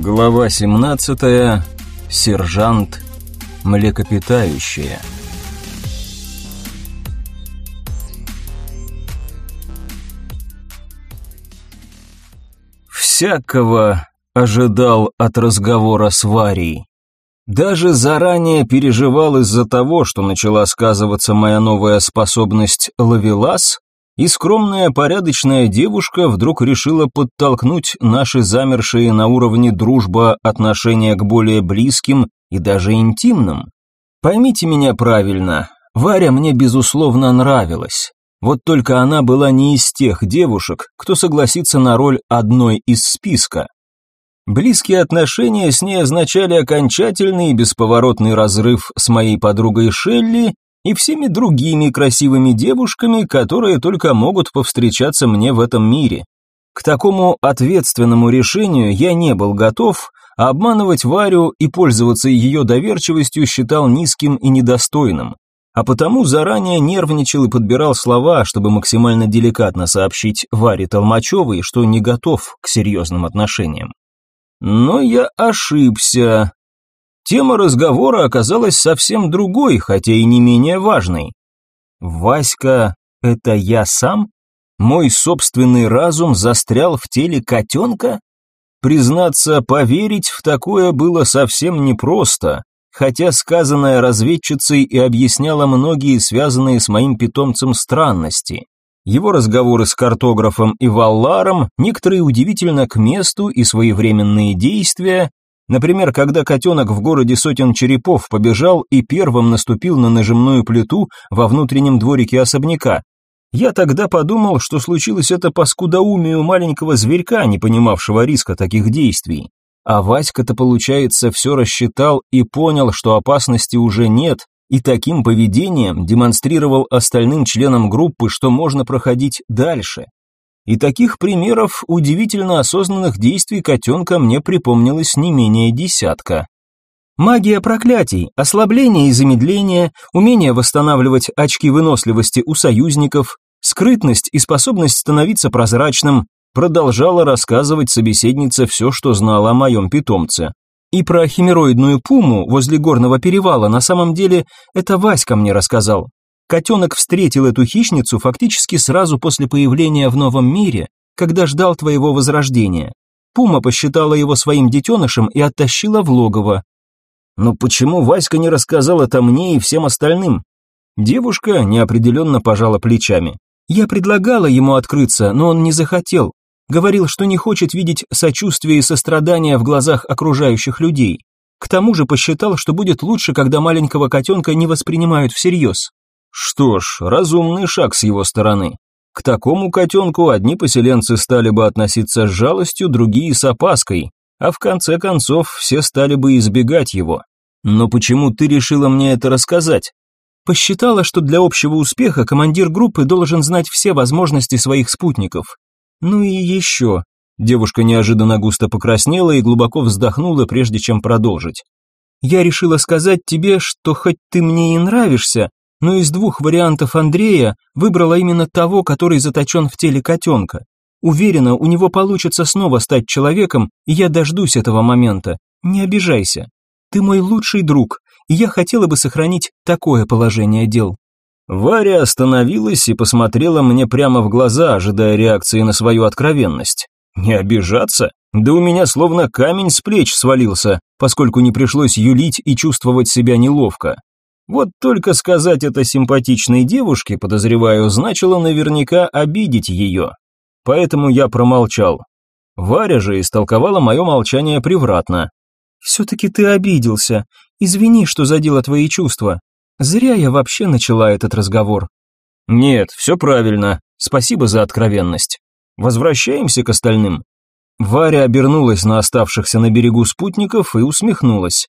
Глава 17. Сержант млекопитающая. Всякого ожидал от разговора с Варей. Даже заранее переживал из-за того, что начала сказываться моя новая способность ловелас, и скромная порядочная девушка вдруг решила подтолкнуть наши замершие на уровне дружба отношения к более близким и даже интимным. Поймите меня правильно, Варя мне безусловно нравилась. Вот только она была не из тех девушек, кто согласится на роль одной из списка. Близкие отношения с ней означали окончательный и бесповоротный разрыв с моей подругой Шелли и всеми другими красивыми девушками, которые только могут повстречаться мне в этом мире. К такому ответственному решению я не был готов, а обманывать Варю и пользоваться ее доверчивостью считал низким и недостойным. А потому заранее нервничал и подбирал слова, чтобы максимально деликатно сообщить Варе Толмачевой, что не готов к серьезным отношениям. Но я ошибся. Тема разговора оказалась совсем другой, хотя и не менее важной. «Васька, это я сам? Мой собственный разум застрял в теле котенка?» Признаться, поверить в такое было совсем непросто, хотя сказанное разведчицей и объясняло многие связанные с моим питомцем странности. Его разговоры с картографом и Валларом, некоторые удивительно к месту и своевременные действия, Например, когда котенок в городе сотен черепов побежал и первым наступил на нажимную плиту во внутреннем дворике особняка. Я тогда подумал, что случилось это по скудоумию маленького зверька, не понимавшего риска таких действий. А Васька-то, получается, все рассчитал и понял, что опасности уже нет, и таким поведением демонстрировал остальным членам группы, что можно проходить дальше. И таких примеров удивительно осознанных действий котенка мне припомнилось не менее десятка. Магия проклятий, ослабление и замедление, умение восстанавливать очки выносливости у союзников, скрытность и способность становиться прозрачным, продолжала рассказывать собеседница все, что знала о моем питомце. И про химероидную пуму возле горного перевала на самом деле это Васька мне рассказал. Котенок встретил эту хищницу фактически сразу после появления в новом мире, когда ждал твоего возрождения. Пума посчитала его своим детенышем и оттащила в логово. Но почему Васька не рассказал это мне и всем остальным? Девушка неопределенно пожала плечами. Я предлагала ему открыться, но он не захотел. Говорил, что не хочет видеть сочувствие и сострадание в глазах окружающих людей. К тому же посчитал, что будет лучше, когда маленького котенка не воспринимают всерьез. Что ж, разумный шаг с его стороны. К такому котенку одни поселенцы стали бы относиться с жалостью, другие с опаской, а в конце концов все стали бы избегать его. Но почему ты решила мне это рассказать? Посчитала, что для общего успеха командир группы должен знать все возможности своих спутников. Ну и еще. Девушка неожиданно густо покраснела и глубоко вздохнула, прежде чем продолжить. Я решила сказать тебе, что хоть ты мне и нравишься, но из двух вариантов Андрея выбрала именно того, который заточен в теле котенка. Уверена, у него получится снова стать человеком, и я дождусь этого момента. Не обижайся. Ты мой лучший друг, и я хотела бы сохранить такое положение дел». Варя остановилась и посмотрела мне прямо в глаза, ожидая реакции на свою откровенность. «Не обижаться? Да у меня словно камень с плеч свалился, поскольку не пришлось юлить и чувствовать себя неловко. Вот только сказать это симпатичной девушке, подозреваю, значило наверняка обидеть ее. Поэтому я промолчал. Варя же истолковала мое молчание превратно. «Все-таки ты обиделся. Извини, что задела твои чувства. Зря я вообще начала этот разговор». «Нет, все правильно. Спасибо за откровенность. Возвращаемся к остальным». Варя обернулась на оставшихся на берегу спутников и усмехнулась.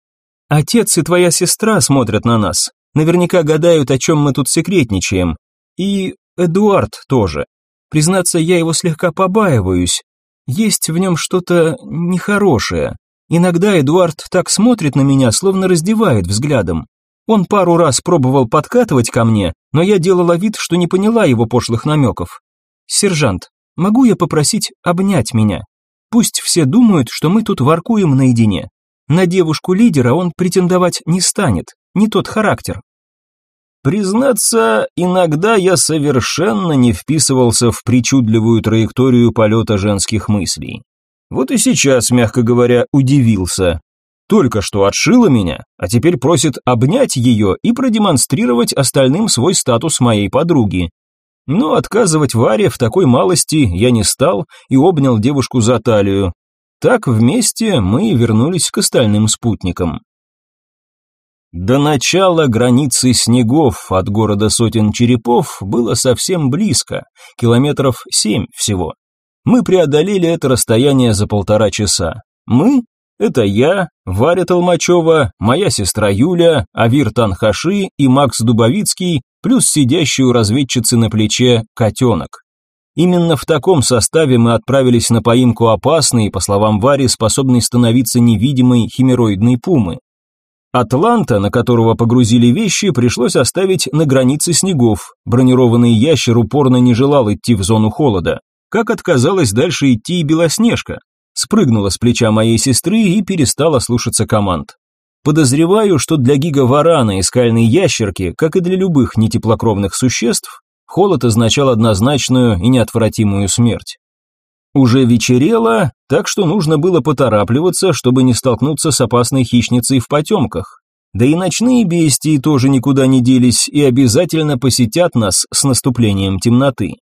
Отец и твоя сестра смотрят на нас. Наверняка гадают, о чем мы тут секретничаем. И Эдуард тоже. Признаться, я его слегка побаиваюсь. Есть в нем что-то нехорошее. Иногда Эдуард так смотрит на меня, словно раздевает взглядом. Он пару раз пробовал подкатывать ко мне, но я делала вид, что не поняла его пошлых намеков. «Сержант, могу я попросить обнять меня?» Пусть все думают, что мы тут воркуем наедине. На девушку-лидера он претендовать не станет, не тот характер. Признаться, иногда я совершенно не вписывался в причудливую траекторию полета женских мыслей. Вот и сейчас, мягко говоря, удивился. Только что отшила меня, а теперь просит обнять ее и продемонстрировать остальным свой статус моей подруги. Но отказывать Варе в такой малости я не стал и обнял девушку за талию. Так вместе мы вернулись к остальным спутникам. До начала границы снегов от города сотен черепов было совсем близко, километров семь всего. Мы преодолели это расстояние за полтора часа. Мы – это я, Варя Толмачева, моя сестра Юля, Авир Танхаши и Макс Дубовицкий, плюс сидящий у разведчицы на плече котенок. Именно в таком составе мы отправились на поимку опасной, по словам Вари, способной становиться невидимой химероидной пумы. Атланта, на которого погрузили вещи, пришлось оставить на границе снегов. Бронированный ящер упорно не желал идти в зону холода. Как отказалась дальше идти и Белоснежка. Спрыгнула с плеча моей сестры и перестала слушаться команд. Подозреваю, что для гигаварана и скальной ящерки, как и для любых нетеплокровных существ, холод означал однозначную и неотвратимую смерть. Уже вечерело, так что нужно было поторапливаться, чтобы не столкнуться с опасной хищницей в потемках. Да и ночные бестии тоже никуда не делись и обязательно посетят нас с наступлением темноты.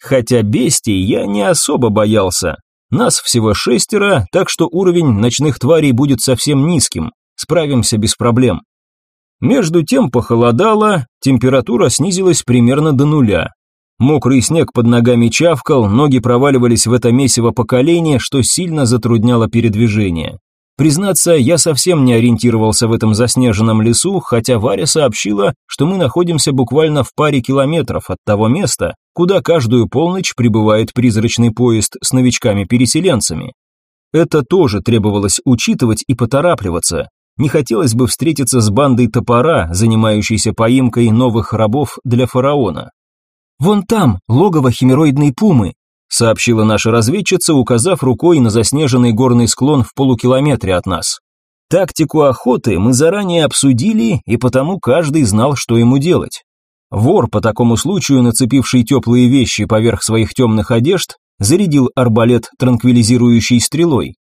Хотя бестий я не особо боялся. Нас всего шестеро, так что уровень ночных тварей будет совсем низким. Справимся без проблем. Между тем похолодало, температура снизилась примерно до нуля. Мокрый снег под ногами чавкал, ноги проваливались в это месиво поколения, что сильно затрудняло передвижение. Признаться, я совсем не ориентировался в этом заснеженном лесу, хотя Варя сообщила, что мы находимся буквально в паре километров от того места, куда каждую полночь прибывает призрачный поезд с новичками-переселенцами. Это тоже требовалось учитывать и поторапливаться. Не хотелось бы встретиться с бандой топора, занимающейся поимкой новых рабов для фараона. «Вон там, логово химероидной пумы», сообщила наша разведчица, указав рукой на заснеженный горный склон в полукилометре от нас. Тактику охоты мы заранее обсудили, и потому каждый знал, что ему делать. Вор, по такому случаю нацепивший теплые вещи поверх своих темных одежд, зарядил арбалет транквилизирующей стрелой.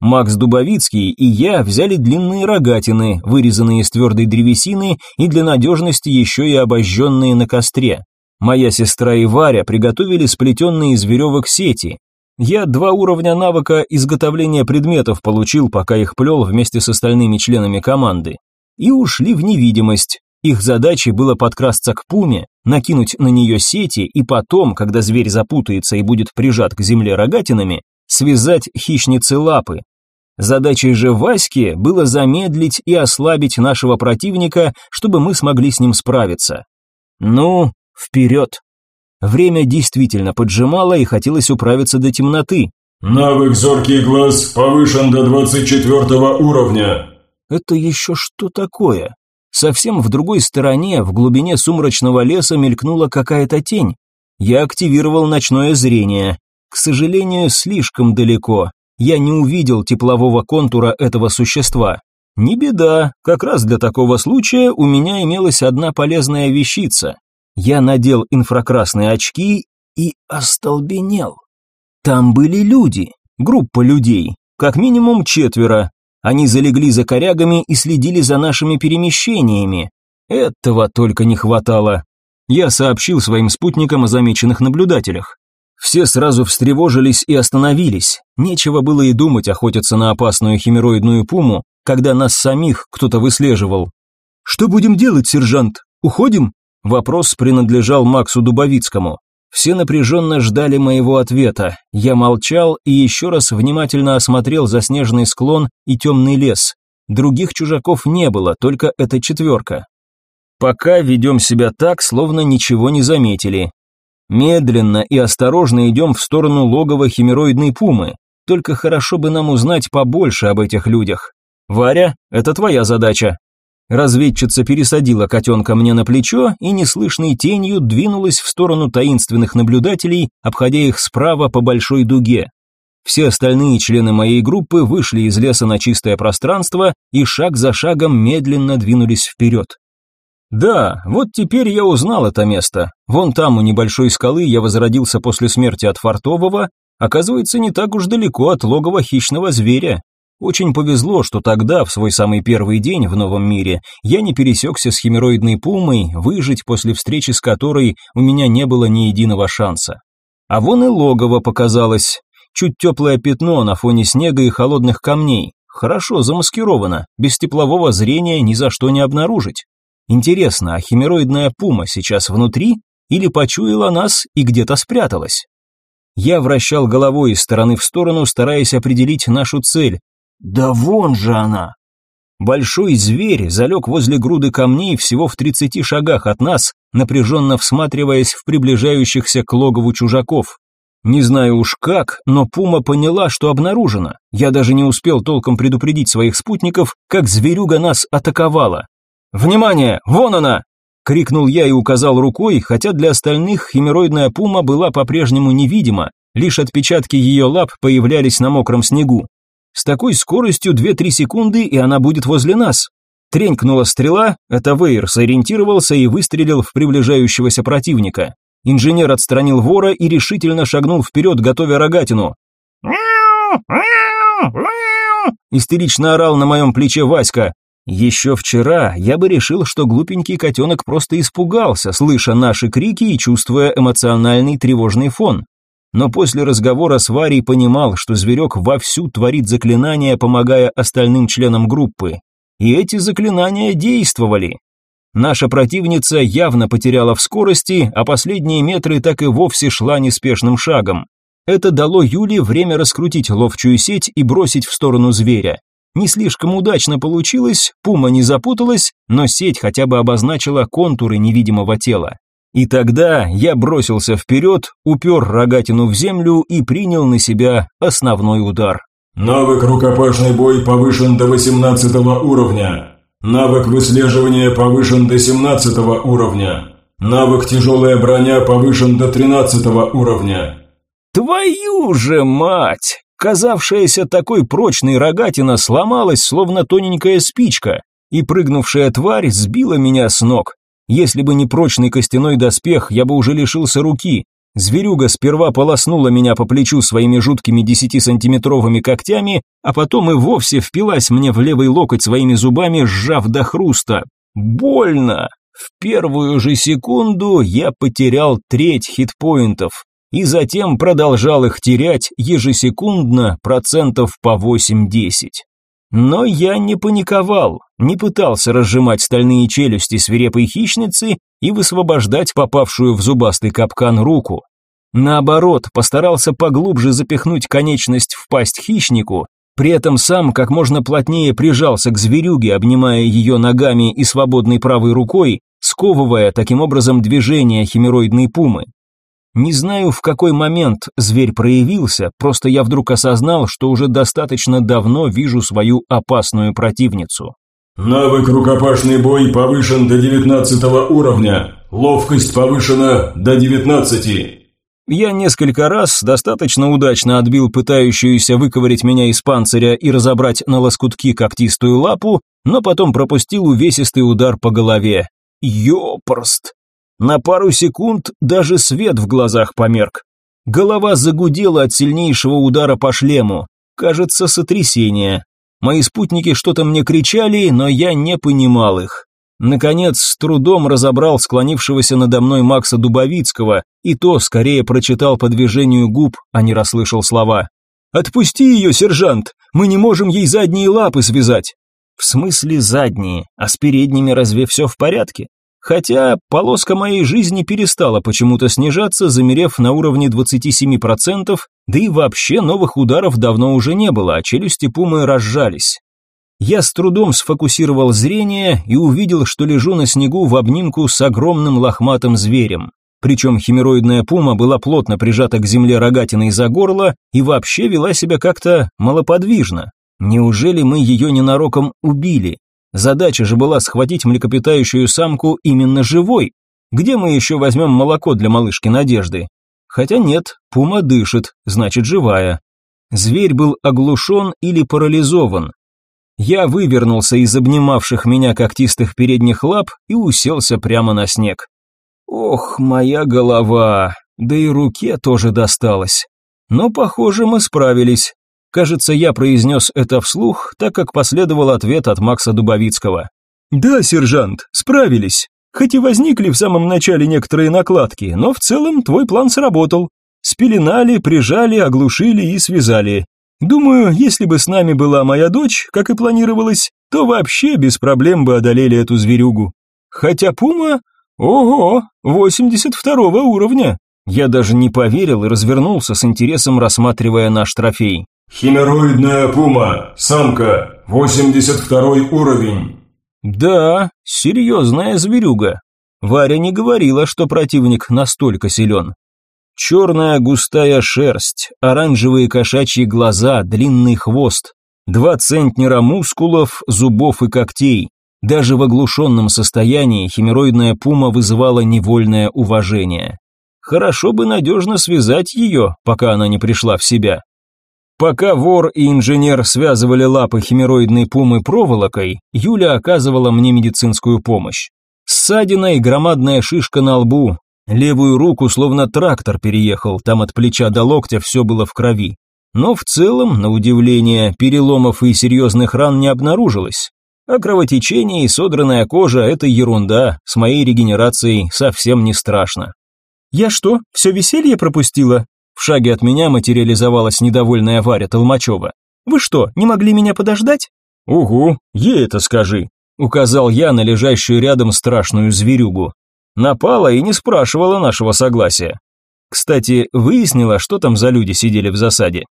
Макс Дубовицкий и я взяли длинные рогатины, вырезанные из твердой древесины и для надежности еще и обожженные на костре. Моя сестра и Варя приготовили сплетенные из веревок сети. Я два уровня навыка изготовления предметов получил, пока их плел вместе с остальными членами команды. И ушли в невидимость. Их задачей было подкрасться к пуме, накинуть на нее сети и потом, когда зверь запутается и будет прижат к земле рогатинами, связать хищницы лапы. Задачей же Васьки было замедлить и ослабить нашего противника, чтобы мы смогли с ним справиться. Ну, Вперед! Время действительно поджимало и хотелось управиться до темноты. «Навык «Зоркий глаз» повышен до 24 уровня». Это еще что такое? Совсем в другой стороне, в глубине сумрачного леса мелькнула какая-то тень. Я активировал ночное зрение. К сожалению, слишком далеко. Я не увидел теплового контура этого существа. Не беда, как раз для такого случая у меня имелась одна полезная вещица я надел инфракрасные очки и остолбенел. Там были люди, группа людей, как минимум четверо. Они залегли за корягами и следили за нашими перемещениями. Этого только не хватало. Я сообщил своим спутникам о замеченных наблюдателях. Все сразу встревожились и остановились. Нечего было и думать охотиться на опасную химероидную пуму, когда нас самих кто-то выслеживал. «Что будем делать, сержант? Уходим?» Вопрос принадлежал Максу Дубовицкому. Все напряженно ждали моего ответа. Я молчал и еще раз внимательно осмотрел заснеженный склон и темный лес. Других чужаков не было, только эта четверка. Пока ведем себя так, словно ничего не заметили. Медленно и осторожно идем в сторону логова химероидной пумы. Только хорошо бы нам узнать побольше об этих людях. Варя, это твоя задача. Разведчица пересадила котенка мне на плечо и неслышной тенью двинулась в сторону таинственных наблюдателей, обходя их справа по большой дуге. Все остальные члены моей группы вышли из леса на чистое пространство и шаг за шагом медленно двинулись вперед. Да, вот теперь я узнал это место. Вон там, у небольшой скалы, я возродился после смерти от Фартового, оказывается, не так уж далеко от логова хищного зверя. Очень повезло, что тогда, в свой самый первый день в новом мире, я не пересекся с химероидной пумой, выжить после встречи с которой у меня не было ни единого шанса. А вон и логово показалось, Чуть теплое пятно на фоне снега и холодных камней. Хорошо замаскировано, без теплового зрения ни за что не обнаружить. Интересно, а химероидная пума сейчас внутри или почуяла нас и где-то спряталась? Я вращал головой из стороны в сторону, стараясь определить нашу цель. Да вон же она! Большой зверь залег возле груды камней всего в тридцати шагах от нас, напряженно всматриваясь в приближающихся к логову чужаков. Не знаю уж как, но Пума поняла, что обнаружено. Я даже не успел толком предупредить своих спутников, как зверюга нас атаковала. «Внимание! Вон она!» Крикнул я и указал рукой, хотя для остальных химероидная пума была по-прежнему невидима, лишь отпечатки ее лап появлялись на мокром снегу. С такой скоростью 2-3 секунды, и она будет возле нас. Тренькнула стрела, это Вейер сориентировался и выстрелил в приближающегося противника. Инженер отстранил вора и решительно шагнул вперед, готовя рогатину. Истерично орал на моем плече Васька. Еще вчера я бы решил, что глупенький котенок просто испугался, слыша наши крики и чувствуя эмоциональный тревожный фон. Но после разговора с Варей понимал, что зверек вовсю творит заклинания, помогая остальным членам группы. И эти заклинания действовали. Наша противница явно потеряла в скорости, а последние метры так и вовсе шла неспешным шагом. Это дало Юле время раскрутить ловчую сеть и бросить в сторону зверя. Не слишком удачно получилось, пума не запуталась, но сеть хотя бы обозначила контуры невидимого тела. И тогда я бросился вперед, упер рогатину в землю и принял на себя основной удар. Навык рукопашный бой повышен до 18 уровня. Навык выслеживания повышен до 17 уровня. Навык тяжелая броня повышен до 13 уровня. Твою же мать! Казавшаяся такой прочной рогатина сломалась, словно тоненькая спичка, и прыгнувшая тварь сбила меня с ног. Если бы не прочный костяной доспех, я бы уже лишился руки, Зверюга сперва полоснула меня по плечу своими жуткими десятисантиметровыми когтями, а потом и вовсе впилась мне в левый локоть своими зубами, сжав до хруста. Больно! В первую же секунду я потерял треть хитпоинтов, и затем продолжал их терять ежесекундно процентов по 8-10. Но я не паниковал, не пытался разжимать стальные челюсти свирепой хищницы и высвобождать попавшую в зубастый капкан руку. Наоборот, постарался поглубже запихнуть конечность в пасть хищнику, при этом сам как можно плотнее прижался к зверюге, обнимая ее ногами и свободной правой рукой, сковывая таким образом движение химероидной пумы. Не знаю, в какой момент зверь проявился, просто я вдруг осознал, что уже достаточно давно вижу свою опасную противницу. Навык рукопашный бой повышен до 19 уровня. Ловкость повышена до 19. Я несколько раз достаточно удачно отбил пытающуюся выковырять меня из панциря и разобрать на лоскутки когтистую лапу, но потом пропустил увесистый удар по голове. Ёпрст! На пару секунд даже свет в глазах померк. Голова загудела от сильнейшего удара по шлему. Кажется, сотрясение. Мои спутники что-то мне кричали, но я не понимал их. Наконец, с трудом разобрал склонившегося надо мной Макса Дубовицкого, и то скорее прочитал по движению губ, а не расслышал слова. «Отпусти ее, сержант! Мы не можем ей задние лапы связать!» «В смысле задние? А с передними разве все в порядке?» Хотя полоска моей жизни перестала почему-то снижаться, замерев на уровне 27%, да и вообще новых ударов давно уже не было, а челюсти пумы разжались. Я с трудом сфокусировал зрение и увидел, что лежу на снегу в обнимку с огромным лохматым зверем. Причем химероидная пума была плотно прижата к земле рогатиной за горло и вообще вела себя как-то малоподвижно. Неужели мы ее ненароком убили? Задача же была схватить млекопитающую самку именно живой. Где мы еще возьмем молоко для малышки Надежды? Хотя нет, пума дышит, значит живая. Зверь был оглушен или парализован. Я вывернулся из обнимавших меня когтистых передних лап и уселся прямо на снег. Ох, моя голова, да и руке тоже досталось. Но, похоже, мы справились. Кажется, я произнес это вслух, так как последовал ответ от Макса Дубовицкого. «Да, сержант, справились. Хоть и возникли в самом начале некоторые накладки, но в целом твой план сработал. Спеленали, прижали, оглушили и связали. Думаю, если бы с нами была моя дочь, как и планировалось, то вообще без проблем бы одолели эту зверюгу. Хотя Пума... Ого, 82 уровня. Я даже не поверил и развернулся с интересом, рассматривая наш трофей. Химероидная пума, самка, 82 уровень. Да, серьезная зверюга. Варя не говорила, что противник настолько силен. Черная густая шерсть, оранжевые кошачьи глаза, длинный хвост, два центнера мускулов, зубов и когтей. Даже в оглушенном состоянии химероидная пума вызывала невольное уважение. Хорошо бы надежно связать ее, пока она не пришла в себя. Пока вор и инженер связывали лапы химероидной пумы проволокой, Юля оказывала мне медицинскую помощь. Ссадина и громадная шишка на лбу, Левую руку словно трактор переехал, там от плеча до локтя все было в крови. Но в целом, на удивление, переломов и серьезных ран не обнаружилось. А кровотечение и содранная кожа – это ерунда, с моей регенерацией совсем не страшно. «Я что, все веселье пропустила?» В шаге от меня материализовалась недовольная Варя Толмачева. «Вы что, не могли меня подождать?» «Угу, ей это скажи», – указал я на лежащую рядом страшную зверюгу. Напала и не спрашивала нашего согласия. Кстати, выяснила, что там за люди сидели в засаде.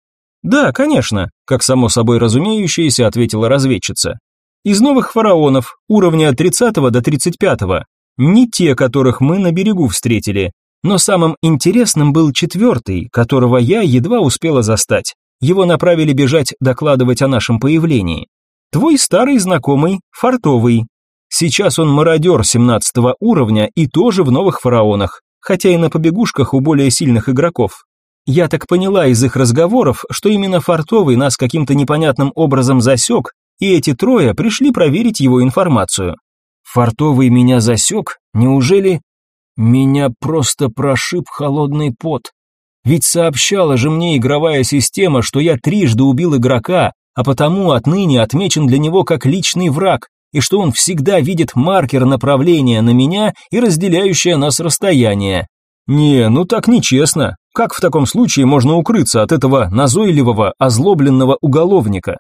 Да, конечно, как само собой разумеющееся, ответила разведчица. Из новых фараонов, уровня от 30 до 35. Не те, которых мы на берегу встретили. Но самым интересным был четвертый, которого я едва успела застать. Его направили бежать докладывать о нашем появлении. Твой старый знакомый, Фартовый, Сейчас он мародер 17 уровня и тоже в новых фараонах, хотя и на побегушках у более сильных игроков. Я так поняла из их разговоров, что именно Фартовый нас каким-то непонятным образом засек, и эти трое пришли проверить его информацию. Фартовый меня засек? Неужели... Меня просто прошиб холодный пот. Ведь сообщала же мне игровая система, что я трижды убил игрока, а потому отныне отмечен для него как личный враг, и что он всегда видит маркер направления на меня и разделяющее нас расстояние. Не, ну так нечестно. Как в таком случае можно укрыться от этого назойливого, озлобленного уголовника?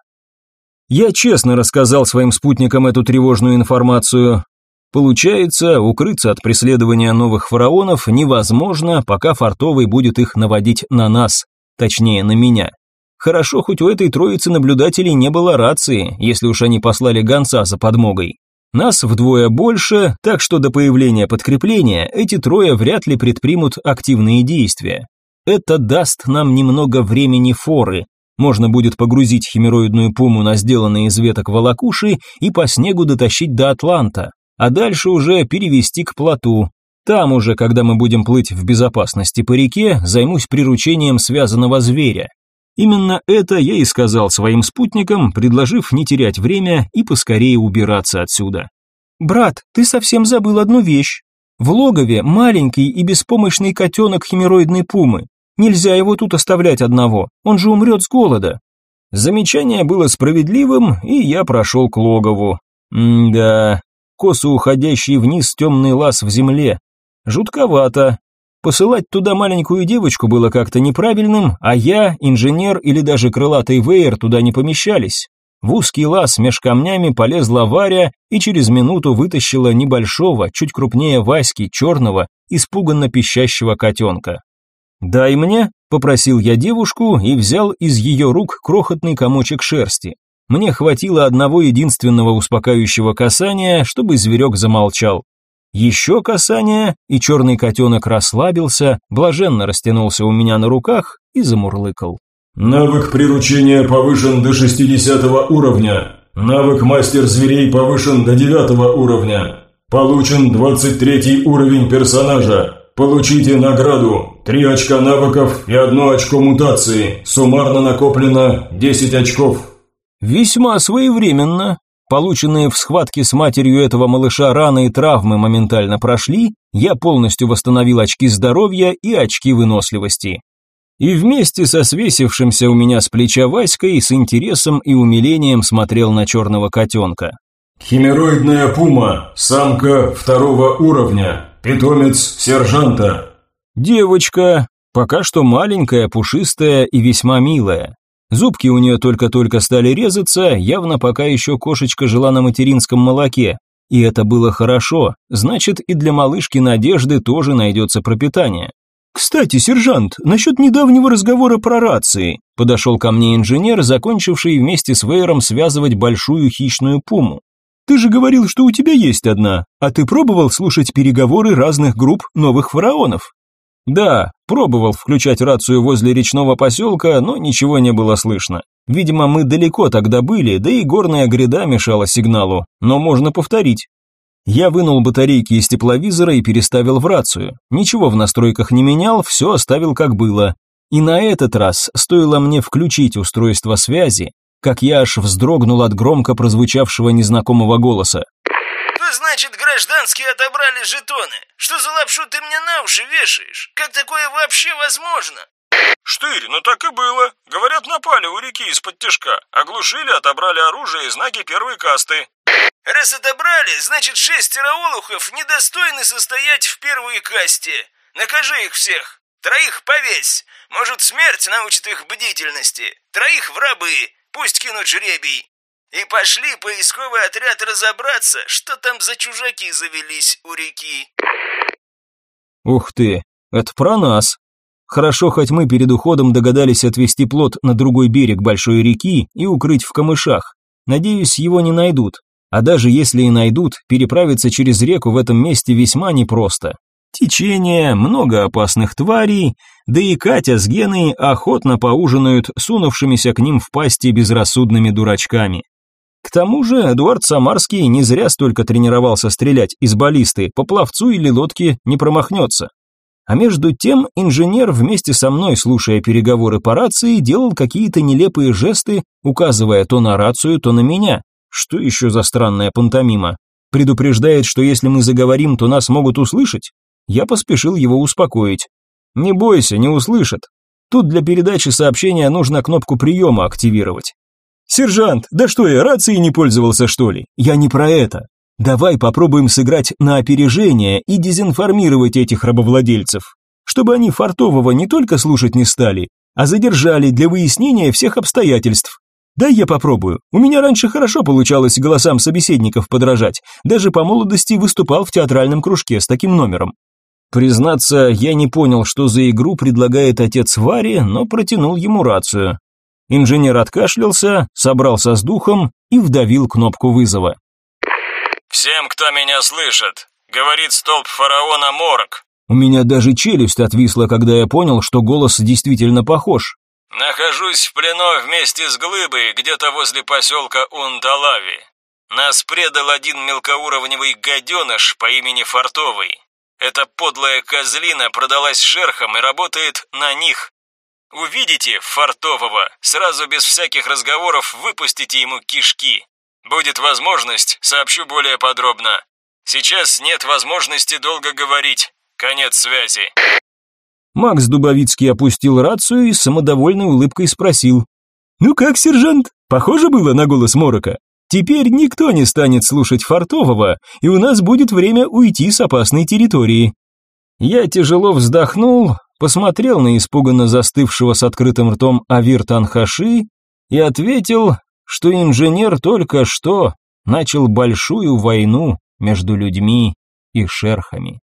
Я честно рассказал своим спутникам эту тревожную информацию. Получается, укрыться от преследования новых фараонов невозможно, пока Фартовый будет их наводить на нас, точнее на меня. Хорошо, хоть у этой троицы наблюдателей не было рации, если уж они послали гонца за подмогой. Нас вдвое больше, так что до появления подкрепления эти трое вряд ли предпримут активные действия. Это даст нам немного времени форы. Можно будет погрузить химероидную пуму на сделанные из веток волокуши и по снегу дотащить до Атланта, а дальше уже перевести к плоту. Там уже, когда мы будем плыть в безопасности по реке, займусь приручением связанного зверя. Именно это я и сказал своим спутникам, предложив не терять время и поскорее убираться отсюда. «Брат, ты совсем забыл одну вещь. В логове маленький и беспомощный котенок химероидной пумы. Нельзя его тут оставлять одного, он же умрет с голода». Замечание было справедливым, и я прошел к логову. М-да, косо уходящий вниз темный лаз в земле. Жутковато, Посылать туда маленькую девочку было как-то неправильным, а я, инженер или даже крылатый веер туда не помещались. В узкий лаз меж камнями полезла Варя и через минуту вытащила небольшого, чуть крупнее Васьки, черного, испуганно пищащего котенка. «Дай мне», – попросил я девушку и взял из ее рук крохотный комочек шерсти. Мне хватило одного единственного успокаивающего касания, чтобы зверек замолчал. Еще касание, и черный котенок расслабился, блаженно растянулся у меня на руках и замурлыкал. Навык приручения повышен до 60 уровня. Навык мастер зверей повышен до 9 уровня. Получен 23 уровень персонажа. Получите награду. Три очка навыков и одно очко мутации. Суммарно накоплено 10 очков. Весьма своевременно. Полученные в схватке с матерью этого малыша раны и травмы моментально прошли, я полностью восстановил очки здоровья и очки выносливости. И вместе со свесившимся у меня с плеча Васькой с интересом и умилением смотрел на черного котенка. Химероидная пума, самка второго уровня, питомец сержанта. Девочка, пока что маленькая, пушистая и весьма милая. Зубки у нее только-только стали резаться, явно пока еще кошечка жила на материнском молоке. И это было хорошо, значит и для малышки Надежды тоже найдется пропитание. «Кстати, сержант, насчет недавнего разговора про рации», подошел ко мне инженер, закончивший вместе с Вейером связывать большую хищную пуму. Ты же говорил, что у тебя есть одна, а ты пробовал слушать переговоры разных групп новых фараонов? Да, пробовал включать рацию возле речного поселка, но ничего не было слышно. Видимо, мы далеко тогда были, да и горная гряда мешала сигналу, но можно повторить. Я вынул батарейки из тепловизора и переставил в рацию. Ничего в настройках не менял, все оставил как было. И на этот раз, стоило мне включить устройство связи, как я аж вздрогнул от громко прозвучавшего незнакомого голоса. «Что значит гражданские отобрали жетоны? Что за лапшу ты мне на уши вешаешь? Как такое вообще возможно?» «Штырь, ну так и было. Говорят, напали у реки из-под тяжка. Оглушили, отобрали оружие и знаки первой касты». «Раз отобрали, значит шестеро олухов недостойны состоять в первой касте. Накажи их всех. Троих повесь. Может, смерть научит их бдительности. Троих в рабы. Пусть кинут жребий. И пошли поисковый отряд разобраться, что там за чужаки завелись у реки. Ух ты, это про нас. Хорошо, хоть мы перед уходом догадались отвести плот на другой берег большой реки и укрыть в камышах. Надеюсь, его не найдут. А даже если и найдут, переправиться через реку в этом месте весьма непросто. Течение, много опасных тварей, да и Катя с Геной охотно поужинают сунувшимися к ним в пасти безрассудными дурачками. К тому же Эдуард Самарский не зря столько тренировался стрелять из баллисты, по пловцу или лодке не промахнется. А между тем инженер вместе со мной, слушая переговоры по рации, делал какие-то нелепые жесты, указывая то на рацию, то на меня. Что еще за странная пантомима? Предупреждает, что если мы заговорим, то нас могут услышать? Я поспешил его успокоить. «Не бойся, не услышат. Тут для передачи сообщения нужно кнопку приема активировать». «Сержант, да что я, рацией не пользовался, что ли? Я не про это. Давай попробуем сыграть на опережение и дезинформировать этих рабовладельцев, чтобы они фартового не только слушать не стали, а задержали для выяснения всех обстоятельств. Дай я попробую. У меня раньше хорошо получалось голосам собеседников подражать. Даже по молодости выступал в театральном кружке с таким номером. Признаться, я не понял, что за игру предлагает отец Вари, но протянул ему рацию. Инженер откашлялся, собрался с духом и вдавил кнопку вызова. «Всем, кто меня слышит, говорит столб фараона Морок». У меня даже челюсть отвисла, когда я понял, что голос действительно похож. «Нахожусь в плену вместе с Глыбой где-то возле поселка Ундалави. Нас предал один мелкоуровневый гаденыш по имени Фартовый. Эта подлая козлина продалась шерхам и работает на них. Увидите фартового, сразу без всяких разговоров выпустите ему кишки. Будет возможность, сообщу более подробно. Сейчас нет возможности долго говорить. Конец связи. Макс Дубовицкий опустил рацию и самодовольной улыбкой спросил. «Ну как, сержант, похоже было на голос Морока?» Теперь никто не станет слушать Фартового, и у нас будет время уйти с опасной территории. Я тяжело вздохнул, посмотрел на испуганно застывшего с открытым ртом Авир Танхаши и ответил, что инженер только что начал большую войну между людьми и шерхами.